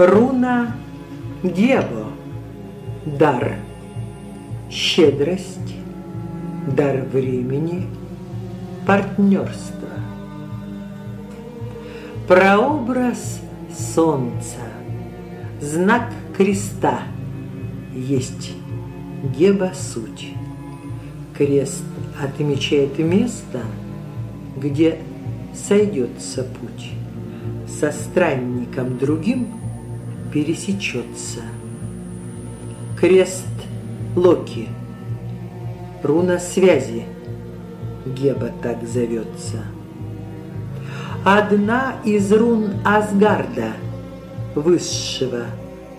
Руна Гебо. Дар. Щедрость. Дар времени. Партнерство. Прообраз солнца. Знак креста. Есть Геба суть. Крест отмечает место, где сойдется путь. Со странником другим пересечется. Крест Локи. Руна связи. Геба так зовется. Одна из рун Асгарда, высшего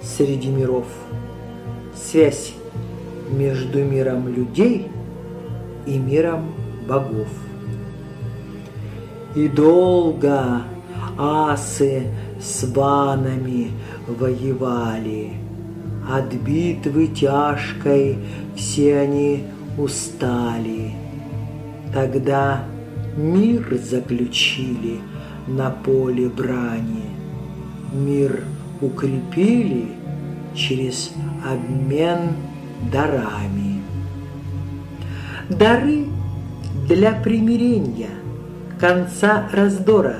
среди миров. Связь между миром людей и миром богов. И долго асы с ванами воевали, От битвы тяжкой все они устали. Тогда мир заключили на поле брани, Мир укрепили через обмен дарами. Дары для примирения, конца раздора,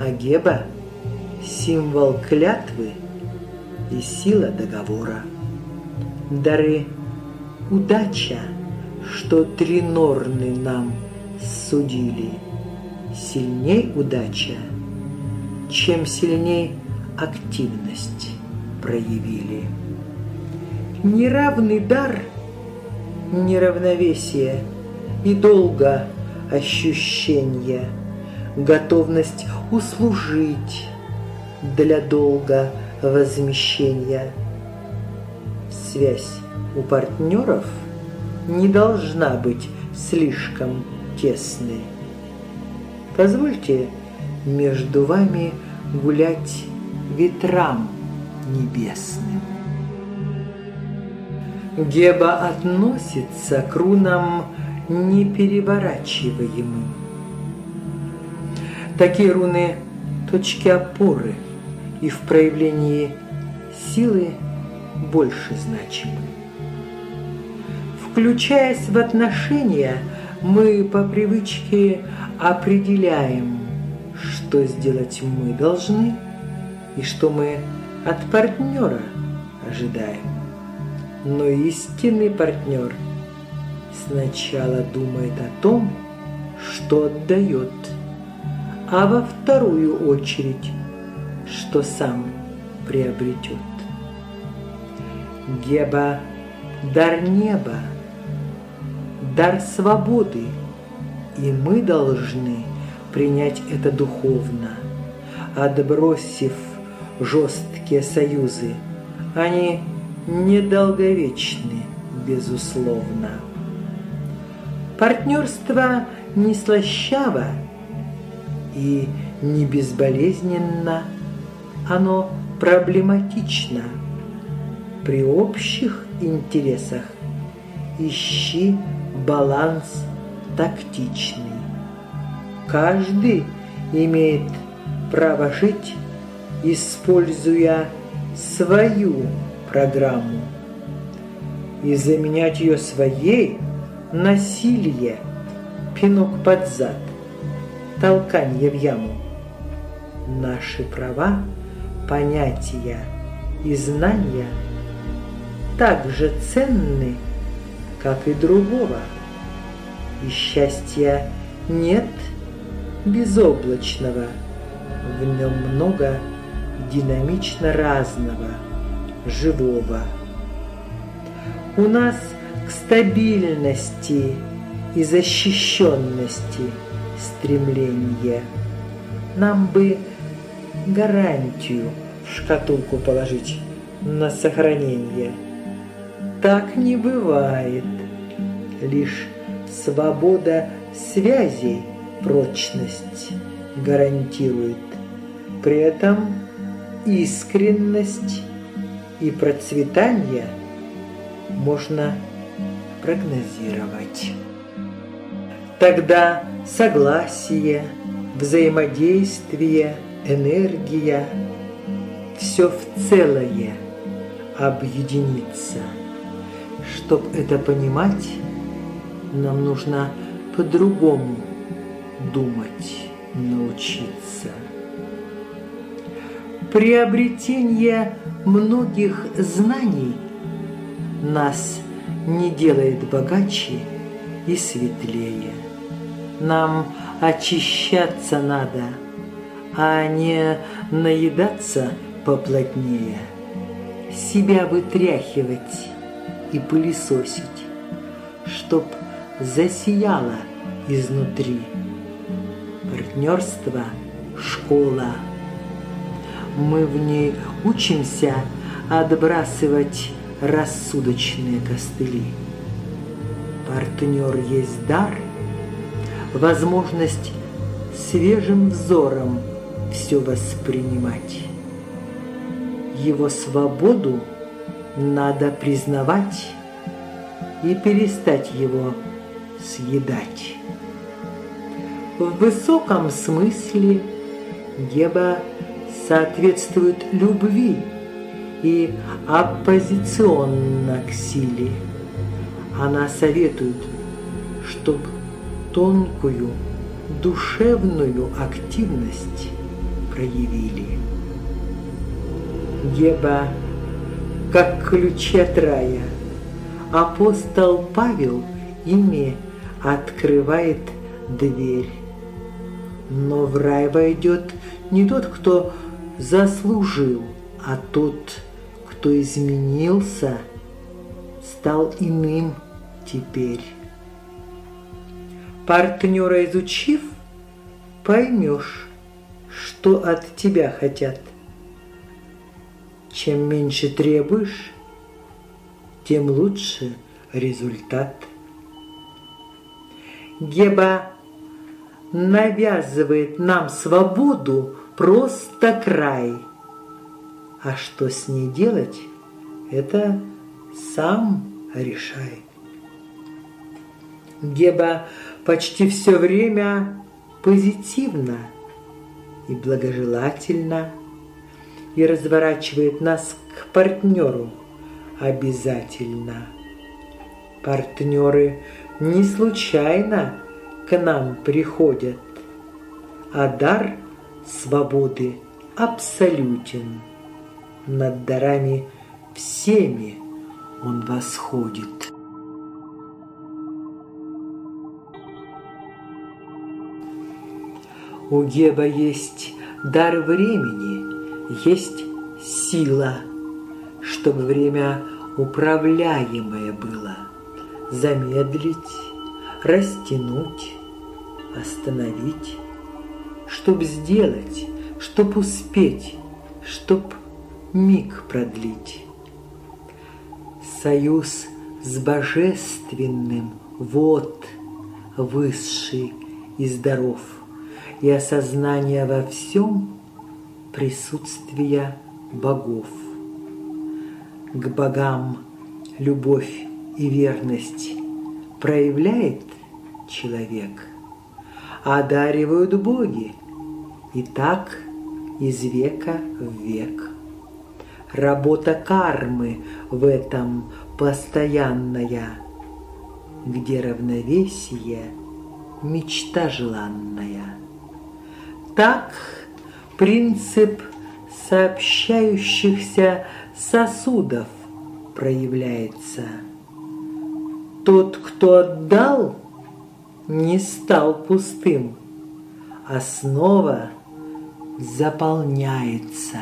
а Геба – символ клятвы и сила договора. Дары – удача, что тринорны нам судили. Сильней удача, чем сильней активность проявили. Неравный дар, неравновесие и долго ощущение, готовность услужить для долга возмещения. Связь у партнеров не должна быть слишком тесной. Позвольте между вами гулять ветрам небесным. Геба относится к рунам непереворачиваемым. Такие руны – точки опоры и в проявлении силы больше значимы. Включаясь в отношения, мы по привычке определяем, что сделать мы должны и что мы от партнера ожидаем. Но истинный партнер сначала думает о том, что отдает, а во вторую очередь, что сам приобретет. Геба – дар неба, дар свободы, и мы должны принять это духовно, отбросив жесткие союзы. Они – недолговечны, безусловно. Партнерство не слащаво и не безболезненно, оно проблематично. При общих интересах ищи баланс тактичный. Каждый имеет право жить, используя свою программу. И заменять ее своей – насилие, пинок под зад, толканье в яму. Наши права, понятия и знания так же ценны, как и другого. И счастья нет безоблачного, в нем много динамично разного – живого. У нас к стабильности и защищенности стремление. Нам бы гарантию шкатулку положить на сохранение. Так не бывает. Лишь свобода связей прочность гарантирует. При этом искренность и процветание можно прогнозировать. Тогда согласие, взаимодействие, энергия все в целое объединится. Чтоб это понимать, нам нужно по-другому думать научиться. Приобретение многих знаний нас не делает богаче и светлее. Нам очищаться надо, а не наедаться поплотнее, себя вытряхивать и пылесосить, чтоб засияло изнутри. Партнерство – школа. Мы в ней учимся отбрасывать рассудочные костыли. Партнер есть дар, возможность свежим взором все воспринимать. Его свободу надо признавать и перестать его съедать. В высоком смысле Геба соответствует любви и оппозиционно к силе. Она советует, чтобы тонкую душевную активность проявили. Геба, как ключи от рая, апостол Павел ими открывает дверь. Но в рай войдет не тот, кто заслужил, а тот, кто изменился, стал иным теперь. Партнера изучив, поймешь, что от тебя хотят. Чем меньше требуешь, тем лучше результат. Геба навязывает нам свободу просто край. А что с ней делать, это сам решает. Геба почти все время позитивно и благожелательно и разворачивает нас к партнеру обязательно. Партнеры не случайно к нам приходят, а дар свободы абсолютен. Над дарами всеми он восходит. У Геба есть дар времени, есть сила, чтобы время управляемое было, замедлить, растянуть, остановить, чтоб сделать, чтоб успеть, чтоб миг продлить. Союз с божественным вот высший и здоров – и осознание во всем присутствия богов. К богам любовь и верность проявляет человек, одаривают боги, и так из века в век. Работа кармы в этом постоянная, где равновесие – мечта желанная. Так принцип сообщающихся сосудов проявляется. Тот, кто отдал, не стал пустым, а снова заполняется.